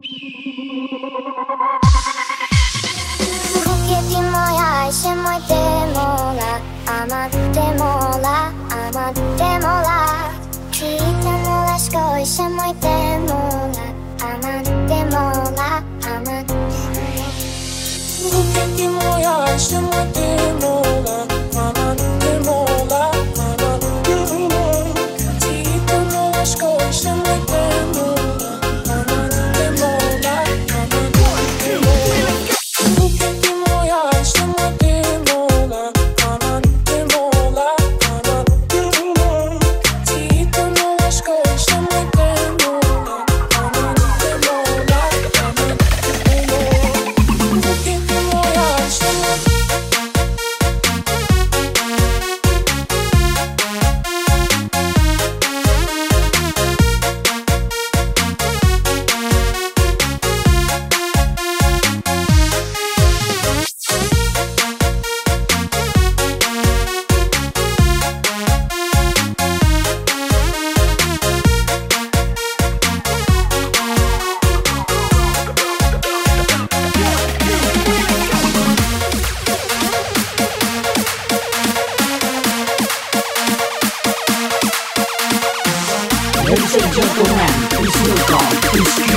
「見ててもやしてもが余ってもが余ってもが聞いてもらしく、一緒に向いてもが余ってもが余ってな」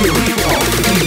you.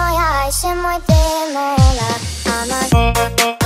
moja, aj się mój ty mylę, a na...